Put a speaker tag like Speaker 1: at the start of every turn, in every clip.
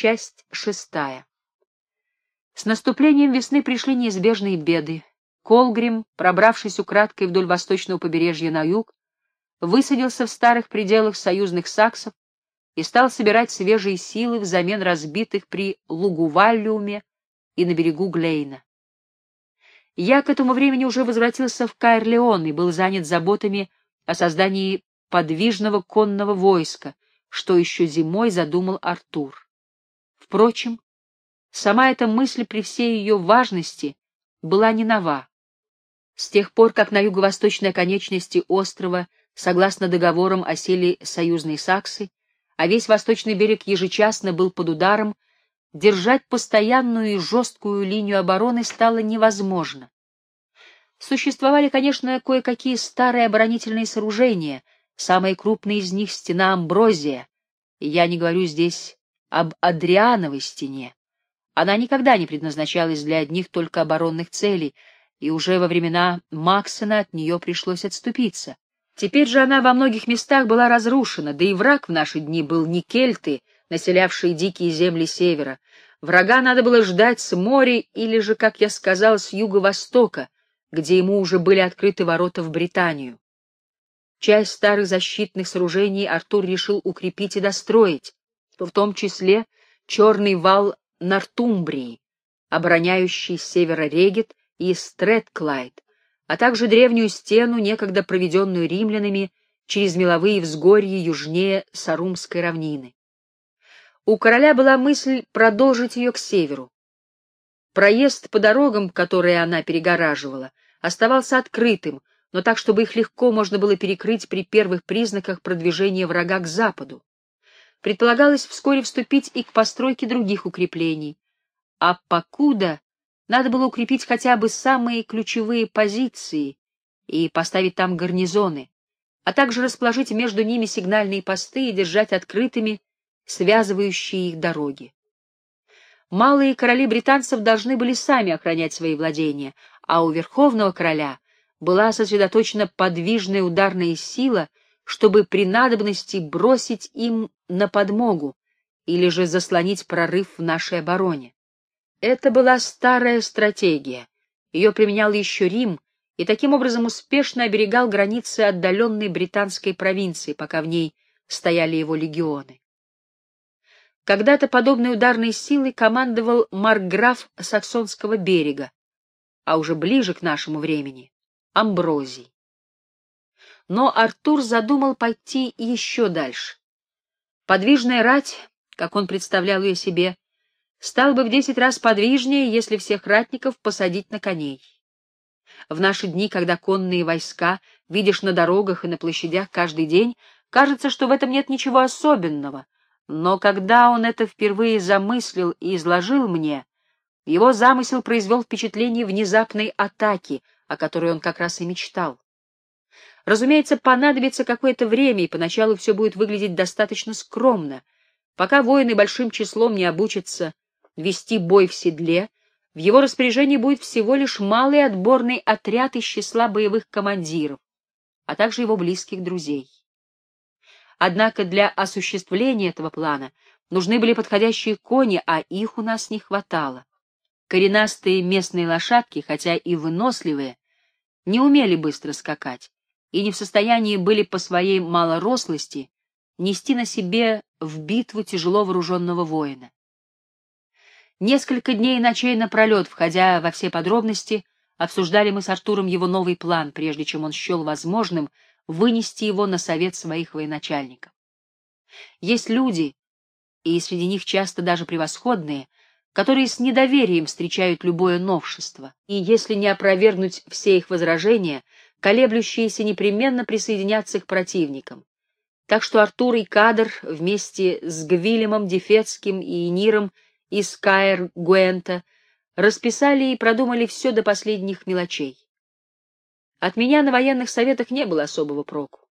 Speaker 1: Часть шестая. С наступлением весны пришли неизбежные беды. Колгрим, пробравшись украдкой вдоль восточного побережья на юг, высадился в старых пределах союзных саксов и стал собирать свежие силы взамен разбитых при Лугуваллиуме и на берегу Глейна. Я к этому времени уже возвратился в Каэрлеон и был занят заботами о создании подвижного конного войска, что еще зимой задумал Артур. Впрочем, сама эта мысль при всей ее важности была не нова. С тех пор, как на юго-восточной оконечности острова, согласно договорам, осели союзные саксы, а весь восточный берег ежечасно был под ударом, держать постоянную и жесткую линию обороны стало невозможно. Существовали, конечно, кое-какие старые оборонительные сооружения, самые крупные из них — стена Амброзия. Я не говорю здесь об Адриановой стене. Она никогда не предназначалась для одних только оборонных целей, и уже во времена Максона от нее пришлось отступиться. Теперь же она во многих местах была разрушена, да и враг в наши дни был не кельты, населявшие дикие земли севера. Врага надо было ждать с моря или же, как я сказал, с юго-востока, где ему уже были открыты ворота в Британию. Часть старых защитных сооружений Артур решил укрепить и достроить, в том числе черный вал Нортумбрии, обороняющий с севера Регет и Стрэдклайд, а также древнюю стену, некогда проведенную римлянами через меловые взгорья южнее Сарумской равнины. У короля была мысль продолжить ее к северу. Проезд по дорогам, которые она перегораживала, оставался открытым, но так, чтобы их легко можно было перекрыть при первых признаках продвижения врага к западу. Предполагалось вскоре вступить и к постройке других укреплений, а покуда надо было укрепить хотя бы самые ключевые позиции и поставить там гарнизоны, а также расположить между ними сигнальные посты и держать открытыми связывающие их дороги. Малые короли британцев должны были сами охранять свои владения, а у верховного короля была сосредоточена подвижная ударная сила, чтобы при надобности бросить им на подмогу или же заслонить прорыв в нашей обороне. Это была старая стратегия. Ее применял еще Рим и таким образом успешно оберегал границы отдаленной британской провинции, пока в ней стояли его легионы. Когда-то подобной ударной силой командовал маркграф Саксонского берега, а уже ближе к нашему времени — Амброзий. Но Артур задумал пойти еще дальше. Подвижная рать, как он представлял ее себе, стала бы в десять раз подвижнее, если всех ратников посадить на коней. В наши дни, когда конные войска видишь на дорогах и на площадях каждый день, кажется, что в этом нет ничего особенного — но когда он это впервые замыслил и изложил мне, его замысел произвел впечатление внезапной атаки, о которой он как раз и мечтал. Разумеется, понадобится какое-то время, и поначалу все будет выглядеть достаточно скромно. Пока воины большим числом не обучатся вести бой в седле, в его распоряжении будет всего лишь малый отборный отряд из числа боевых командиров, а также его близких друзей. Однако для осуществления этого плана нужны были подходящие кони, а их у нас не хватало. Коренастые местные лошадки, хотя и выносливые, не умели быстро скакать и не в состоянии были по своей малорослости нести на себе в битву тяжело вооруженного воина. Несколько дней и ночей напролет, входя во все подробности, обсуждали мы с Артуром его новый план, прежде чем он счел возможным вынести его на совет своих военачальников. Есть люди, и среди них часто даже превосходные, которые с недоверием встречают любое новшество, и если не опровергнуть все их возражения, колеблющиеся непременно присоединятся к противникам. Так что Артур и Кадр вместе с Гвилемом Дефецким и Ниром из Каэр Гуэнта расписали и продумали все до последних мелочей. От меня на военных советах не было особого проку,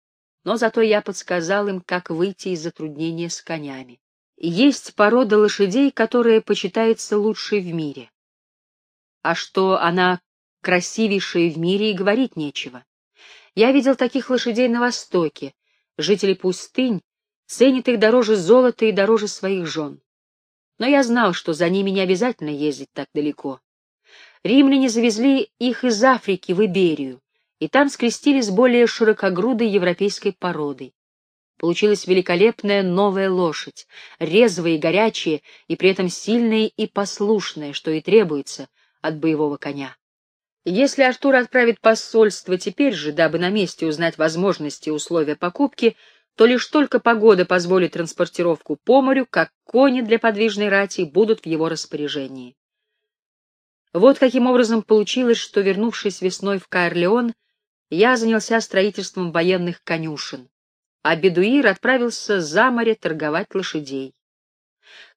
Speaker 1: но зато я подсказал им, как выйти из затруднения с конями. Есть порода лошадей, которая почитается лучшей в мире. А что она красивейшая в мире и говорить нечего. Я видел таких лошадей на Востоке. Жители пустынь ценят их дороже золота и дороже своих жен. но я знал, что за ними не обязательно ездить так далеко. Римляне завезли их из Африки в Иберию, и там скрестили с более широкогрудой европейской породой. Получилась великолепная новая лошадь, резвая и горячая, и при этом сильная и послушная, что и требуется от боевого коня. Если Артур отправит посольство теперь же, дабы на месте узнать возможности и условия покупки, то лишь только погода позволит транспортировку по морю, как кони для подвижной рати будут в его распоряжении. Вот каким образом получилось, что, вернувшись весной в Каэрлеон, я занялся строительством военных конюшен, а Бедуир отправился за море торговать лошадей.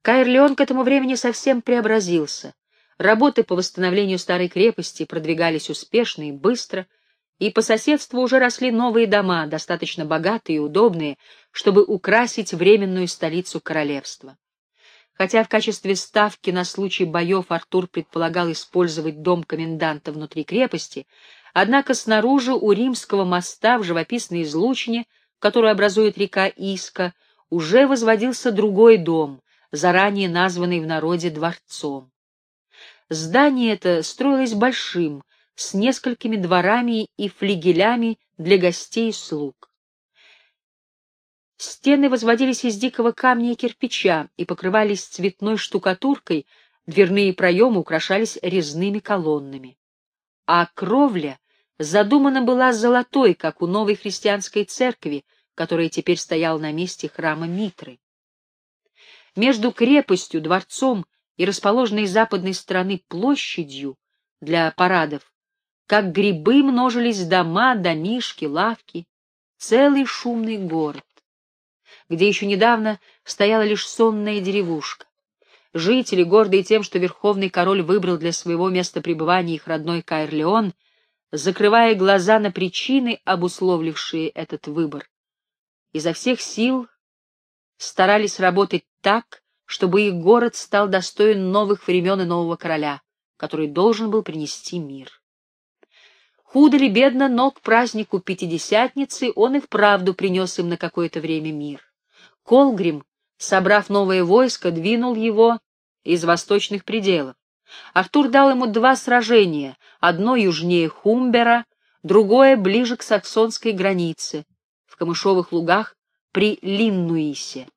Speaker 1: Каэрлеон к этому времени совсем преобразился. Работы по восстановлению старой крепости продвигались успешно и быстро, и по соседству уже росли новые дома, достаточно богатые и удобные, чтобы украсить временную столицу королевства. Хотя в качестве ставки на случай боев Артур предполагал использовать дом коменданта внутри крепости, однако снаружи у римского моста в живописной излучине, которую образует река Иска, уже возводился другой дом, заранее названный в народе дворцом. Здание это строилось большим, с несколькими дворами и флигелями для гостей и слуг. Стены возводились из дикого камня и кирпича и покрывались цветной штукатуркой, дверные проемы украшались резными колоннами. А кровля задумана была золотой, как у новой христианской церкви, которая теперь стояла на месте храма Митры. Между крепостью, дворцом и расположенной с западной стороны площадью для парадов как грибы множились дома, домишки, лавки, целый шумный город, где еще недавно стояла лишь сонная деревушка. Жители, гордые тем, что верховный король выбрал для своего места пребывания их родной Каэрлеон, закрывая глаза на причины, обусловлившие этот выбор, изо всех сил старались работать так, чтобы их город стал достоин новых времен и нового короля, который должен был принести мир. Худо ли бедно, но к празднику Пятидесятницы он и вправду принес им на какое-то время мир. Колгрим, собрав новое войско, двинул его из восточных пределов. Артур дал ему два сражения, одно южнее Хумбера, другое ближе к саксонской границе, в камышовых лугах при Линнуисе.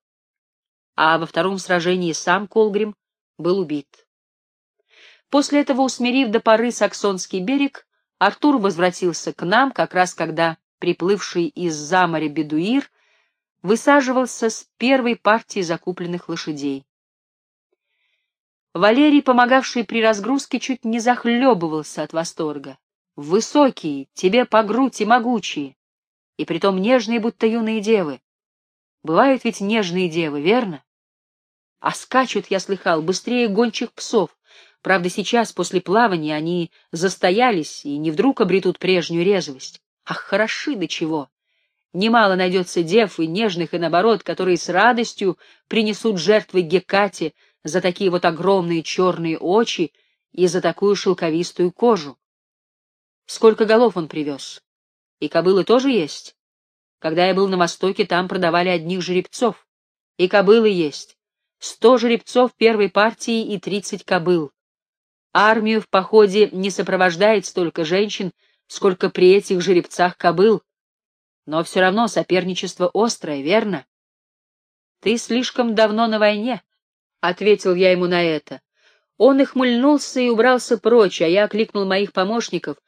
Speaker 1: А во втором сражении сам Колгрим был убит. После этого, усмирив до поры саксонский берег, Артур возвратился к нам, как раз когда приплывший из-за моря бедуир высаживался с первой партией закупленных лошадей. Валерий, помогавший при разгрузке, чуть не захлебывался от восторга. Высокие, тебе по грудь и могучие, и притом нежные, будто юные девы. Бывают ведь нежные девы, верно? А скачут, я слыхал, быстрее гончих псов. Правда, сейчас, после плавания, они застоялись и не вдруг обретут прежнюю резвость. Ах, хороши до чего! Немало найдется дев и нежных, и наоборот, которые с радостью принесут жертвы Гекате за такие вот огромные черные очи и за такую шелковистую кожу. Сколько голов он привез? И кобылы тоже есть? Когда я был на Востоке, там продавали одних жеребцов. И кобылы есть. Сто жеребцов первой партии и тридцать кобыл. Армию в походе не сопровождает столько женщин, сколько при этих жеребцах кобыл. Но все равно соперничество острое, верно? Ты слишком давно на войне, — ответил я ему на это. Он ихмыльнулся и убрался прочь, а я окликнул моих помощников,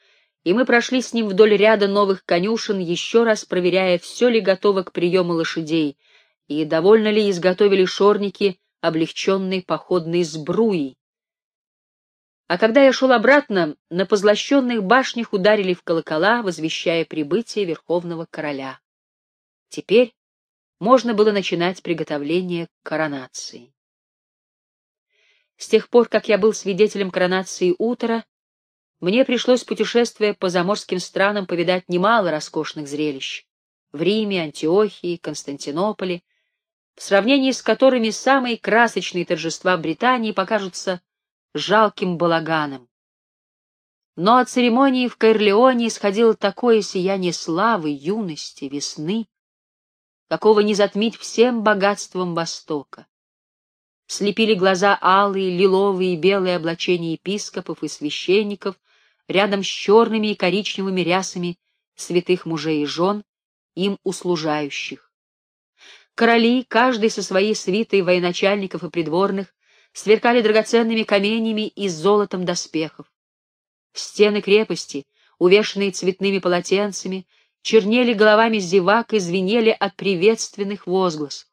Speaker 1: и мы прошли с ним вдоль ряда новых конюшен, еще раз проверяя, все ли готово к приему лошадей, и довольно ли изготовили шорники облегченной походной сбруи. А когда я шел обратно, на позлощенных башнях ударили в колокола, возвещая прибытие верховного короля. Теперь можно было начинать приготовление к коронации. С тех пор, как я был свидетелем коронации утра, мне пришлось путешествуя по заморским странам повидать немало роскошных зрелищ. В Риме, Антиохии, Константинополе, в сравнении с которыми самые красочные торжества Британии покажутся жалким балаганом. Но от церемонии в Кайрлеоне исходило такое сияние славы, юности, весны, какого не затмить всем богатством Востока. слепили глаза алые, лиловые и белые облачения епископов и священников рядом с черными и коричневыми рясами святых мужей и жен, им услужающих. Короли, каждый со своей свитой военачальников и придворных, сверкали драгоценными каменями и золотом доспехов. Стены крепости, увешанные цветными полотенцами, чернели головами зевак и звенели от приветственных возгласов.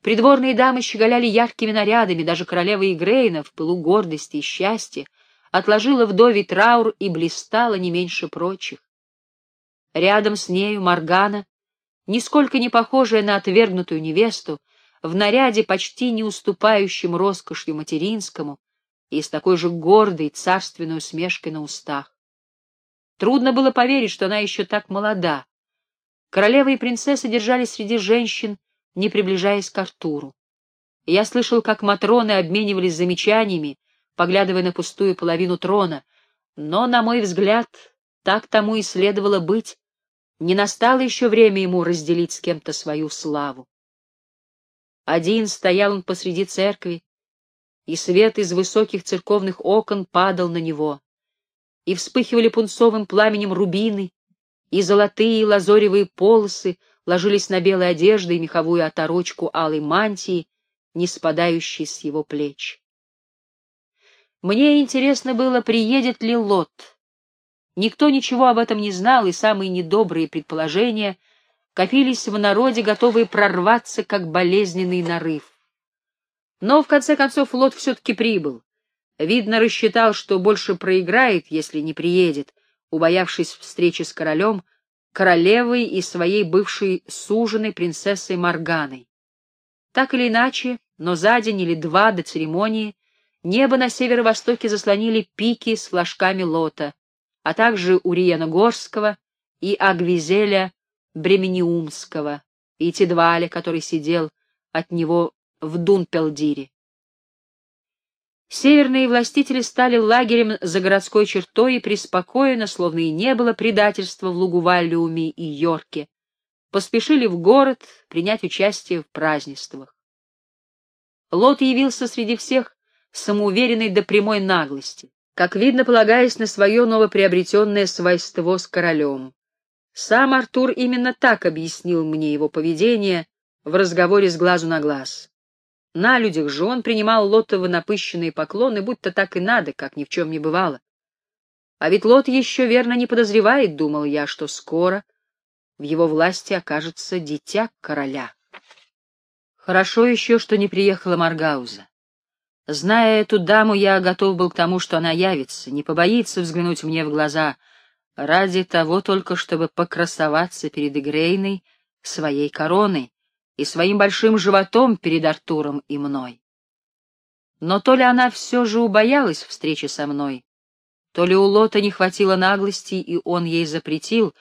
Speaker 1: Придворные дамы щеголяли яркими нарядами, даже королева Игрейна в пылу гордости и счастья отложила вдовий траур и блистала не меньше прочих. Рядом с нею Маргана, нисколько не похожая на отвергнутую невесту, в наряде, почти не уступающем роскошью материнскому, и с такой же гордой царственной усмешкой на устах. Трудно было поверить, что она еще так молода. Королева и принцесса держались среди женщин, не приближаясь к Артуру. Я слышал, как матроны обменивались замечаниями, поглядывая на пустую половину трона, но, на мой взгляд, так тому и следовало быть. Не настало еще время ему разделить с кем-то свою славу. Один стоял он посреди церкви, и свет из высоких церковных окон падал на него, и вспыхивали пунцовым пламенем рубины, и золотые лазоревые полосы ложились на белые одежды и меховую оторочку алой мантии, не спадающей с его плеч. Мне интересно было, приедет ли Лот. Никто ничего об этом не знал, и самые недобрые предположения копились в народе, готовые прорваться, как болезненный нарыв. Но, в конце концов, Лот все-таки прибыл. Видно, рассчитал, что больше проиграет, если не приедет, убоявшись встречи с королем, королевой и своей бывшей суженой принцессой Марганой. Так или иначе, но за день или два до церемонии небо на северо-востоке заслонили пики с флажками лота, а также Уриена Горского и Агвизеля Бремениумского, и Тедваля, который сидел от него в Дунпелдире. Северные властители стали лагерем за городской чертой и преспокойно, словно и не было предательства в Лугувалиуме и Йорке, поспешили в город принять участие в празднествах. Лот явился среди всех самоуверенный до прямой наглости, как видно, полагаясь на свое новоприобретенное свойство с королем. Сам Артур именно так объяснил мне его поведение в разговоре с глазу на глаз. На людях же он принимал Лотовы напыщенные поклоны, будто так и надо, как ни в чем не бывало. А ведь Лот еще верно не подозревает, думал я, что скоро в его власти окажется дитя короля. Хорошо еще, что не приехала Маргауза. Зная эту даму, я готов был к тому, что она явится, не побоится взглянуть мне в глаза, ради того только, чтобы покрасоваться перед Игрейной своей короной, и своим большим животом перед Артуром и мной. Но то ли она все же убоялась встречи со мной, то ли у Лота не хватило наглости, и он ей запретил,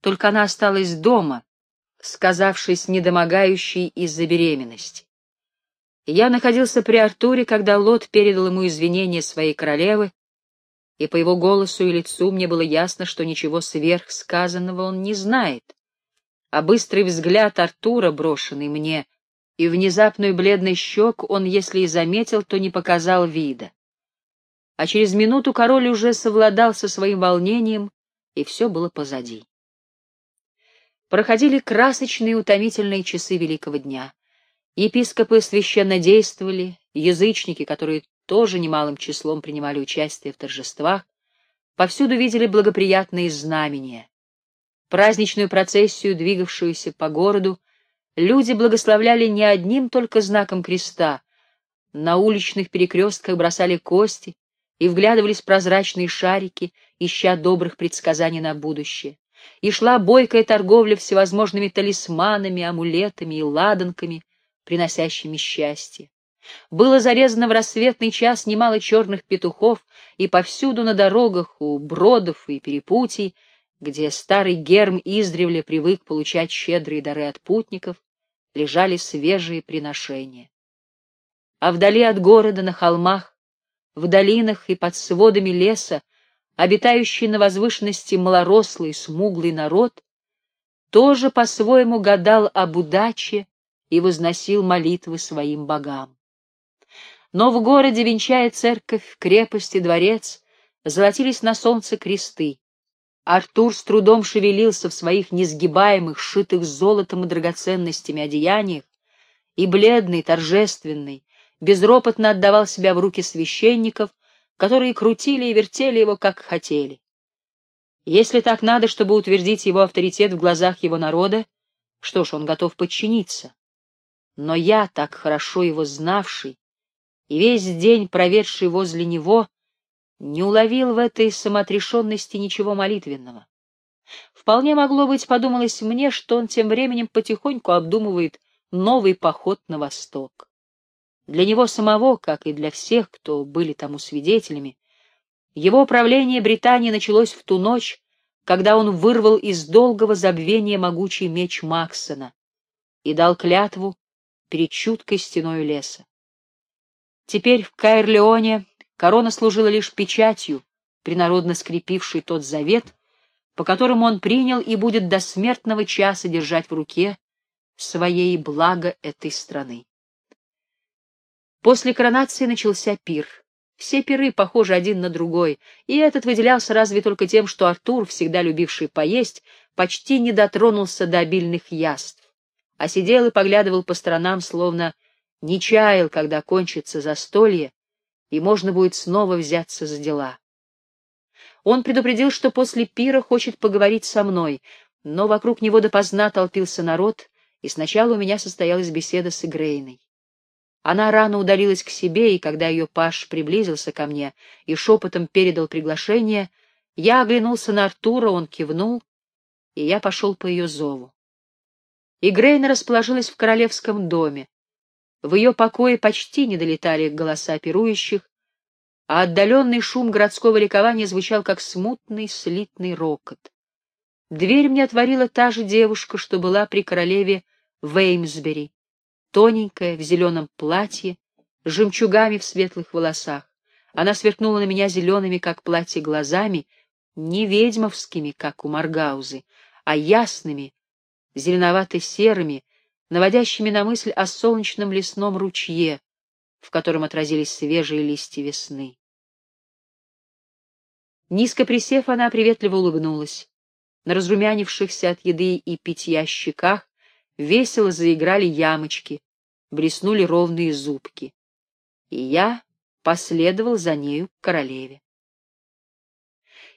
Speaker 1: только она осталась дома, сказавшись недомогающей из-за беременности. Я находился при Артуре, когда Лот передал ему извинения своей королевы, и по его голосу и лицу мне было ясно, что ничего сверхсказанного он не знает а быстрый взгляд Артура, брошенный мне, и внезапную бледный щек он, если и заметил, то не показал вида. А через минуту король уже совладал со своим волнением, и все было позади. Проходили красочные утомительные часы великого дня. Епископы священно действовали, язычники, которые тоже немалым числом принимали участие в торжествах, повсюду видели благоприятные знамения. Праздничную процессию, двигавшуюся по городу, люди благословляли не одним только знаком креста. На уличных перекрестках бросали кости и вглядывались в прозрачные шарики, ища добрых предсказаний на будущее. И шла бойкая торговля всевозможными талисманами, амулетами и ладанками, приносящими счастье. Было зарезано в рассветный час немало черных петухов, и повсюду на дорогах, у бродов и перепутий где старый герм издревле привык получать щедрые дары от путников, лежали свежие приношения. А вдали от города, на холмах, в долинах и под сводами леса, обитающий на возвышенности малорослый, смуглый народ, тоже по-своему гадал об удаче и возносил молитвы своим богам. Но в городе, венчая церковь, крепости, дворец, золотились на солнце кресты. Артур с трудом шевелился в своих несгибаемых, шитых золотом и драгоценностями одеяниях, и бледный, торжественный, безропотно отдавал себя в руки священников, которые крутили и вертели его, как хотели. Если так надо, чтобы утвердить его авторитет в глазах его народа, что ж, он готов подчиниться. Но я, так хорошо его знавший и весь день проведший возле него, не уловил в этой самоотрешенности ничего молитвенного. Вполне могло быть, подумалось мне, что он тем временем потихоньку обдумывает новый поход на восток. Для него самого, как и для всех, кто были тому свидетелями, его правление Британии началось в ту ночь, когда он вырвал из долгого забвения могучий меч Максона и дал клятву перед чуткой стеной леса. Теперь в Каэрлеоне корона служила лишь печатью, принародно скрепившей тот завет, по которому он принял и будет до смертного часа держать в руке своей благо этой страны. После коронации начался пир. Все пиры похожи один на другой, и этот выделялся разве только тем, что Артур, всегда любивший поесть, почти не дотронулся до обильных яств, а сидел и поглядывал по сторонам, словно не чаял, когда кончится застолье, и можно будет снова взяться за дела. Он предупредил, что после пира хочет поговорить со мной, но вокруг него допоздна толпился народ, и сначала у меня состоялась беседа с Игрейной. Она рано удалилась к себе, и когда ее паш приблизился ко мне и шепотом передал приглашение, я оглянулся на Артура, он кивнул, и я пошел по ее зову. Игрейна расположилась в королевском доме. В ее покое почти не долетали голоса пирующих, а отдаленный шум городского ликования звучал, как смутный слитный рокот. Дверь мне отворила та же девушка, что была при королеве Веймсбери тоненькая, в зеленом платье, с жемчугами в светлых волосах. Она сверкнула на меня зелеными, как платье, глазами, не ведьмовскими, как у Маргаузы, а ясными, зеленовато-серыми, наводящими на мысль о солнечном лесном ручье, в котором отразились свежие листья весны. Низко присев, она приветливо улыбнулась. На разрумянившихся от еды и питья щеках весело заиграли ямочки, блеснули ровные зубки. И я последовал за нею к королеве.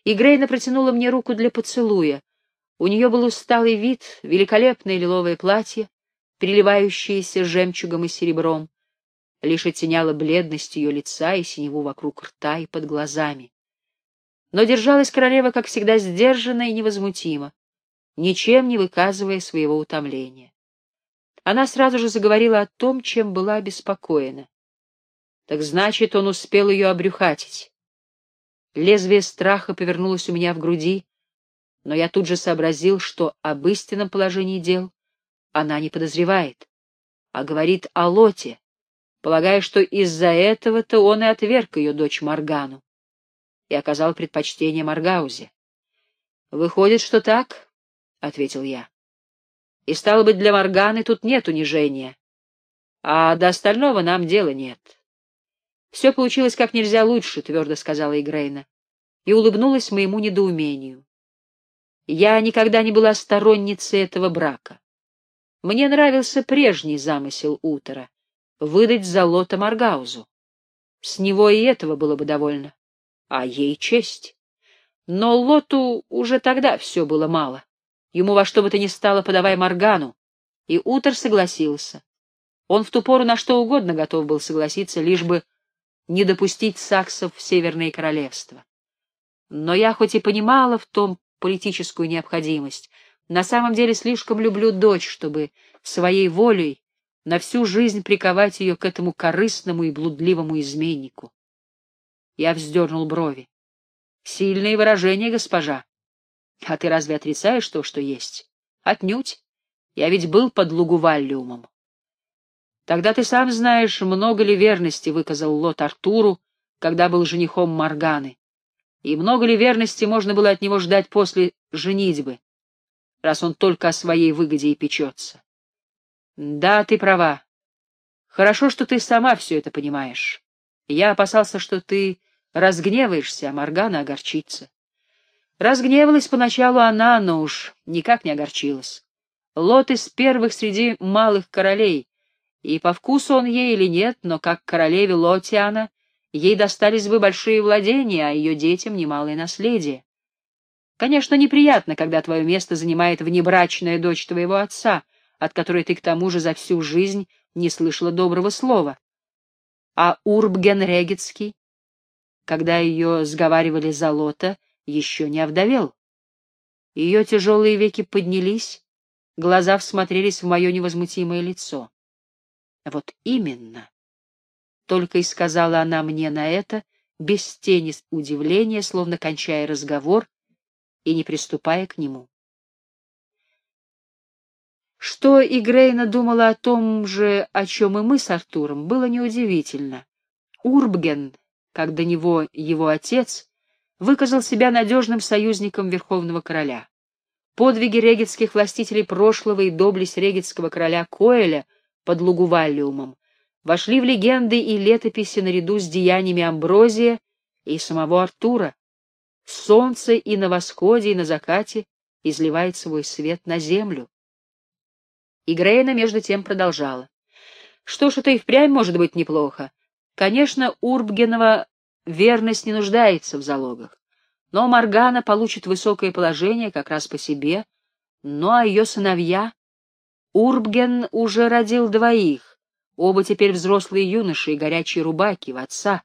Speaker 1: И Грейна протянула мне руку для поцелуя. У нее был усталый вид, великолепное лиловое платье, переливающееся жемчугом и серебром, лишь оттеняло бледность ее лица и синеву вокруг рта и под глазами. Но держалась королева, как всегда, сдержанно и невозмутимо, ничем не выказывая своего утомления. Она сразу же заговорила о том, чем была обеспокоена. Так значит, он успел ее обрюхатить. Лезвие страха повернулось у меня в груди, но я тут же сообразил, что об истинном положении дел она не подозревает, а говорит о Лоте, полагая, что из-за этого-то он и отверг ее дочь Маргану и оказал предпочтение Маргаузе. «Выходит, что так?» — ответил я. И, стало быть, для Морганы тут нет унижения. А до остального нам дела нет. Все получилось как нельзя лучше, — твердо сказала Игрейна, и улыбнулась моему недоумению. Я никогда не была сторонницей этого брака. Мне нравился прежний замысел Утора — выдать золото Маргаузу. С него и этого было бы довольно. А ей честь. Но Лоту уже тогда все было мало. Ему во что бы то ни стало подавай Моргану, и Утер согласился. Он в ту пору на что угодно готов был согласиться, лишь бы не допустить саксов в Северное Королевство. Но я хоть и понимала в том политическую необходимость, на самом деле слишком люблю дочь, чтобы своей волей на всю жизнь приковать ее к этому корыстному и блудливому изменнику. Я вздернул брови. Сильные выражения, госпожа. А ты разве отрицаешь то, что есть? Отнюдь. Я ведь был под Лугуваллиумом. Тогда ты сам знаешь, много ли верности выказал Лот Артуру, когда был женихом Морганы, и много ли верности можно было от него ждать после женитьбы, раз он только о своей выгоде и печется. Да, ты права. Хорошо, что ты сама все это понимаешь. Я опасался, что ты разгневаешься, а Моргана огорчится. Разгневалась поначалу она, но уж никак не огорчилась. Лот из первых среди малых королей, и по вкусу он ей или нет, но как королеве Лотиана ей достались бы большие владения, а ее детям немалое наследие. Конечно, неприятно, когда твое место занимает внебрачная дочь твоего отца, от которой ты к тому же за всю жизнь не слышала доброго слова. А Урбген Регицкий, когда ее сговаривали за Лота, еще не овдовел. Ее тяжелые веки поднялись, глаза всмотрелись в мое невозмутимое лицо. Вот именно. Только и сказала она мне на это, без тени удивления, словно кончая разговор и не приступая к нему. Что Игрейна думала о том же, о чем и мы с Артуром, было неудивительно. Урбген, как до него его отец, выказал себя надежным союзником Верховного Короля. Подвиги регетских властителей прошлого и доблесть регетского короля Коэля под Лугувалиумом вошли в легенды и летописи наряду с деяниями Амброзия и самого Артура. Солнце и на восходе, и на закате изливает свой свет на землю. И Грейна между тем продолжала. Что ж, это и впрямь может быть неплохо. Конечно, Урбгенова верность не нуждается в залогах. Но Маргана получит высокое положение как раз по себе, ну а ее сыновья... Урбген уже родил двоих, оба теперь взрослые юноши и горячие рубаки в отца.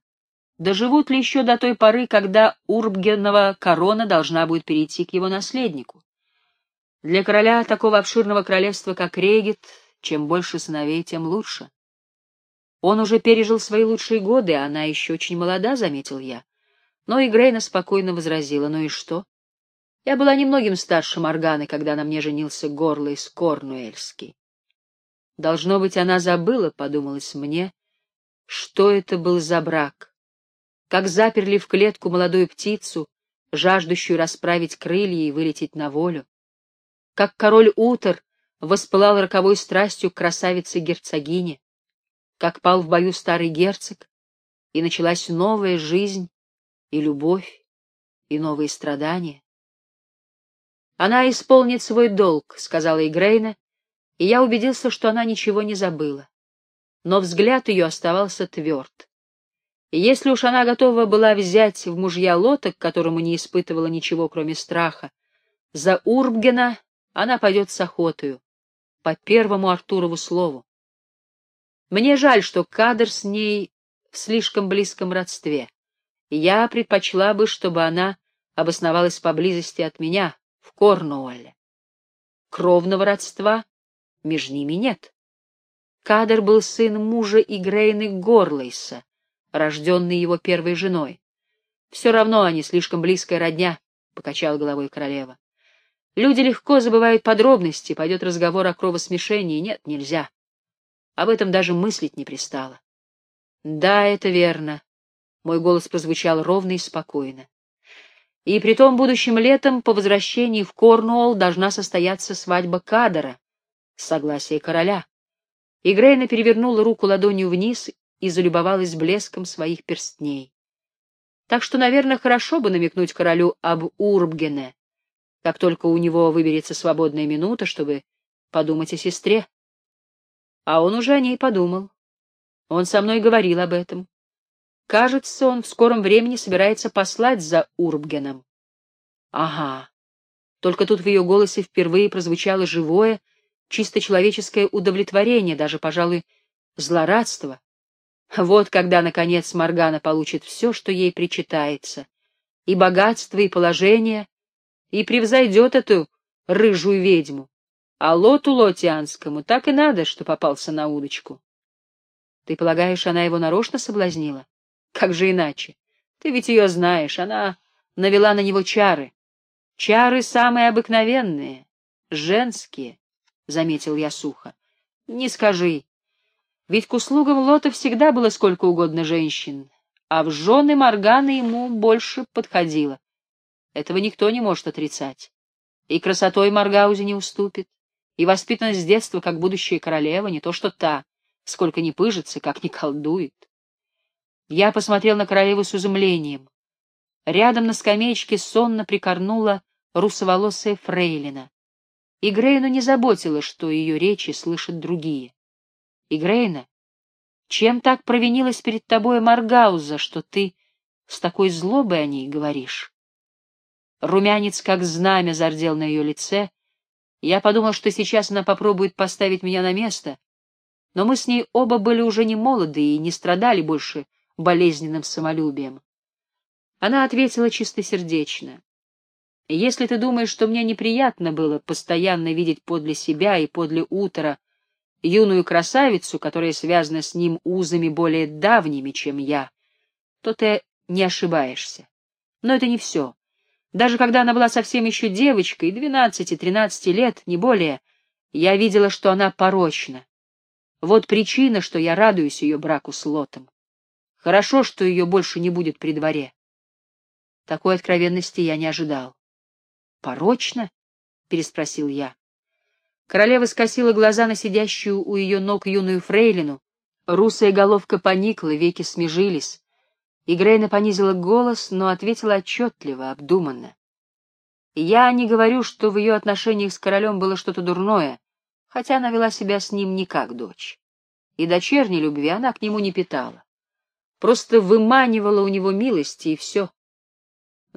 Speaker 1: Доживут ли еще до той поры, когда Урбгенова корона должна будет перейти к его наследнику? Для короля такого обширного королевства, как Регит, чем больше сыновей, тем лучше. Он уже пережил свои лучшие годы, а она еще очень молода, — заметил я. Но и Грейна спокойно возразила. Ну и что? Я была немногим старше Морганы, когда на мне женился Горлейс Корнуэльский. Должно быть, она забыла, — подумалось мне, — что это был за брак. Как заперли в клетку молодую птицу, жаждущую расправить крылья и вылететь на волю как король Утор воспылал роковой страстью к красавице-герцогине, как пал в бою старый герцог, и началась новая жизнь и любовь, и новые страдания. «Она исполнит свой долг», — сказала Игрейна, и я убедился, что она ничего не забыла. Но взгляд ее оставался тверд. И если уж она готова была взять в мужья Лота, к которому не испытывала ничего, кроме страха, за Урбгена она пойдет с охотою, по первому Артурову слову. Мне жаль, что кадр с ней в слишком близком родстве. Я предпочла бы, чтобы она обосновалась поблизости от меня, в Корнуолле. Кровного родства между ними нет. Кадр был сын мужа Игрейны Горлейса, рожденный его первой женой. Все равно они слишком близкая родня, — покачала головой королева. Люди легко забывают подробности, пойдет разговор о кровосмешении. Нет, нельзя. Об этом даже мыслить не пристало. Да, это верно. Мой голос прозвучал ровно и спокойно. И при том будущим летом по возвращении в Корнуолл должна состояться свадьба Кадора, согласие короля. И Грейна перевернула руку ладонью вниз и залюбовалась блеском своих перстней. Так что, наверное, хорошо бы намекнуть королю об Урбгене, как только у него выберется свободная минута, чтобы подумать о сестре. А он уже о ней подумал. Он со мной говорил об этом. Кажется, он в скором времени собирается послать за Урбгеном. Ага. Только тут в ее голосе впервые прозвучало живое, чисто человеческое удовлетворение, даже, пожалуй, злорадство. Вот когда, наконец, Моргана получит все, что ей причитается, и богатство, и положение, и превзойдет эту рыжую ведьму. А лоту лотианскому так и надо, что попался на удочку. Ты полагаешь, она его нарочно соблазнила? Как же иначе? Ты ведь ее знаешь, она навела на него чары. Чары самые обыкновенные, женские, — заметил я сухо. Не скажи. Ведь к услугам Лота всегда было сколько угодно женщин, а в жены Морганы ему больше подходило. Этого никто не может отрицать. И красотой Маргаузе не уступит, и воспитана с детства как будущая королева, не то что та, сколько ни пыжится, как ни колдует. Я посмотрел на королеву с изумлением. Рядом на скамеечке сонно прикорнула русоволосая фрейлина. И Грейну не заботило, что ее речи слышат другие. И Грейна, чем так провинилась перед тобой Маргауза, что ты с такой злобой о ней говоришь? Румянец, как знамя, зардел на ее лице. Я подумал, что сейчас она попробует поставить меня на место, но мы с ней оба были уже не молоды и не страдали больше болезненным самолюбием. Она ответила чистосердечно. «Если ты думаешь, что мне неприятно было постоянно видеть подле себя и подле утра юную красавицу, которая связана с ним узами более давними, чем я, то ты не ошибаешься. Но это не все. Даже когда она была совсем еще девочкой, двенадцати-тринадцати лет, не более, я видела, что она порочна. Вот причина, что я радуюсь ее браку с Лотом. Хорошо, что ее больше не будет при дворе. Такой откровенности я не ожидал. «Порочно?» — переспросил я. Королева скосила глаза на сидящую у ее ног юную фрейлину. Русая головка поникла, веки смежились. И Грейна понизила голос, но ответила отчетливо, обдуманно. Я не говорю, что в ее отношениях с королем было что-то дурное, хотя она вела себя с ним не как дочь. И дочерней любви она к нему не питала просто выманивала у него милости, и все.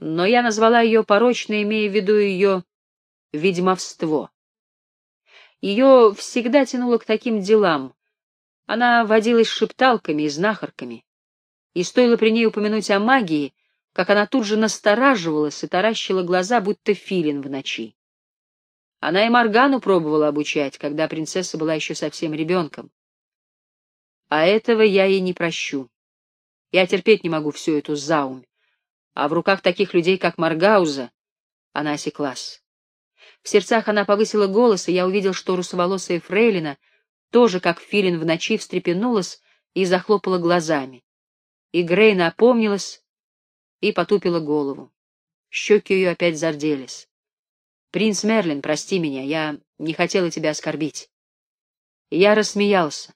Speaker 1: Но я назвала ее порочной, имея в виду ее ведьмовство. Ее всегда тянуло к таким делам. Она водилась шепталками и знахарками. И стоило при ней упомянуть о магии, как она тут же настораживалась и таращила глаза, будто филин в ночи. Она и Моргану пробовала обучать, когда принцесса была еще совсем ребенком. А этого я ей не прощу. Я терпеть не могу всю эту заумь. А в руках таких людей, как Маргауза, она осеклась. В сердцах она повысила голос, и я увидел, что русоволосая фрейлина тоже, как филин в ночи, встрепенулась и захлопала глазами. И Грейна опомнилась и потупила голову. Щеки ее опять зарделись. «Принц Мерлин, прости меня, я не хотела тебя оскорбить». я рассмеялся.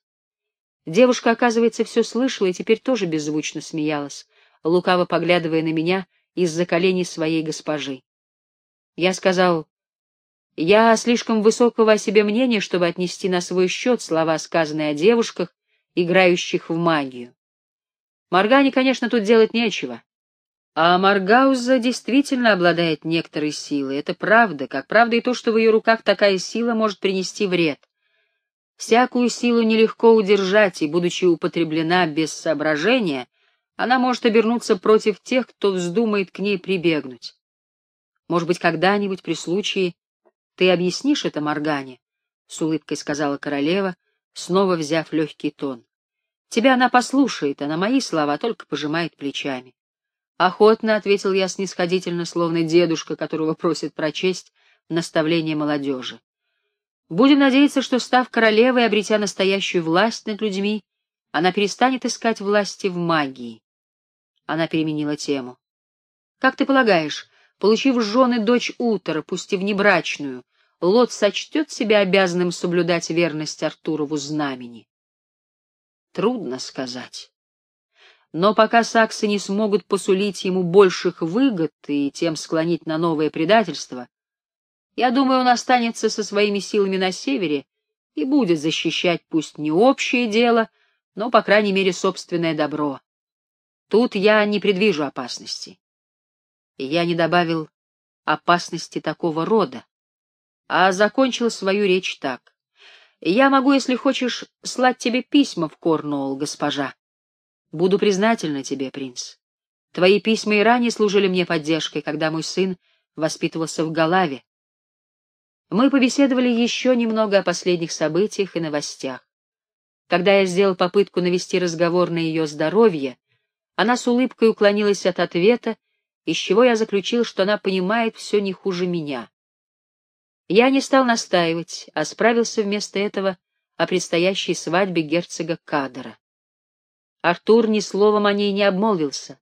Speaker 1: Девушка, оказывается, все слышала и теперь тоже беззвучно смеялась, лукаво поглядывая на меня из-за коленей своей госпожи. Я сказал, я слишком высокого о себе мнения, чтобы отнести на свой счет слова, сказанные о девушках, играющих в магию. Моргане, конечно, тут делать нечего. А Маргауза действительно обладает некоторой силой, это правда, как правда и то, что в ее руках такая сила может принести вред. Всякую силу нелегко удержать, и, будучи употреблена без соображения, она может обернуться против тех, кто вздумает к ней прибегнуть. Может быть, когда-нибудь при случае ты объяснишь это Моргане? — с улыбкой сказала королева, снова взяв легкий тон. Тебя она послушает, а на мои слова только пожимает плечами. Охотно, — ответил я снисходительно, словно дедушка, которого просит прочесть наставление молодежи. Будем надеяться, что, став королевой обретя настоящую власть над людьми, она перестанет искать власти в магии. Она переменила тему. Как ты полагаешь, получив жены дочь Утора, пусть и внебрачную, Лот сочтет себя обязанным соблюдать верность Артурову знамени? Трудно сказать. Но пока саксы не смогут посулить ему больших выгод и тем склонить на новое предательство, я думаю, он останется со своими силами на севере и будет защищать пусть не общее дело, но, по крайней мере, собственное добро. Тут я не предвижу опасности. И я не добавил опасности такого рода, а закончил свою речь так. Я могу, если хочешь, слать тебе письма в Корнуолл, госпожа. Буду признательна тебе, принц. Твои письма и ранее служили мне поддержкой, когда мой сын воспитывался в Галаве. Мы побеседовали еще немного о последних событиях и новостях. Когда я сделал попытку навести разговор на ее здоровье, она с улыбкой уклонилась от ответа, из чего я заключил, что она понимает все не хуже меня. Я не стал настаивать, а справился вместо этого о предстоящей свадьбе герцога Кадера. Артур ни словом о ней не обмолвился.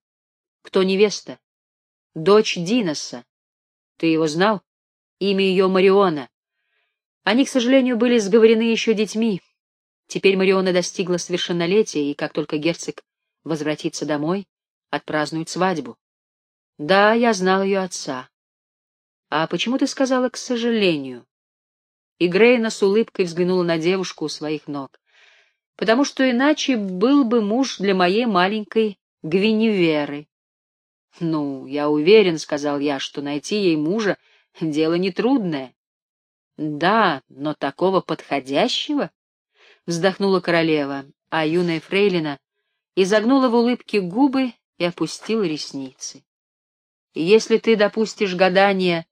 Speaker 1: Кто невеста? Дочь Диноса. Ты его знал? Имя ее Мариона. Они, к сожалению, были сговорены еще детьми. Теперь Мариона достигла совершеннолетия, и как только герцог возвратится домой, отпразднуют свадьбу. Да, я знал ее отца. А почему ты сказала «к сожалению»? И Грейна с улыбкой взглянула на девушку у своих ног. Потому что иначе был бы муж для моей маленькой Гвиневеры. Ну, я уверен, — сказал я, — что найти ей мужа — дело нетрудное. Да, но такого подходящего? Вздохнула королева, а юная фрейлина изогнула в улыбке губы и опустила ресницы. Если ты допустишь гадание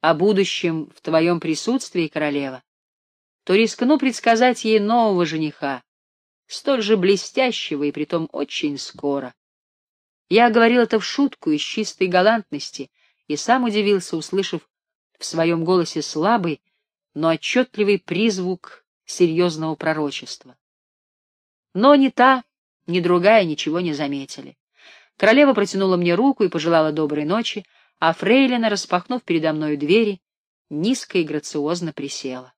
Speaker 1: о будущем в твоем присутствии, королева, то рискну предсказать ей нового жениха, столь же блестящего и притом очень скоро. Я говорил это в шутку из чистой галантности и сам удивился, услышав в своем голосе слабый, но отчетливый призвук серьезного пророчества. Но ни та, ни другая ничего не заметили. Королева протянула мне руку и пожелала доброй ночи, а фрейлина, распахнув передо мною двери, низко и грациозно присела.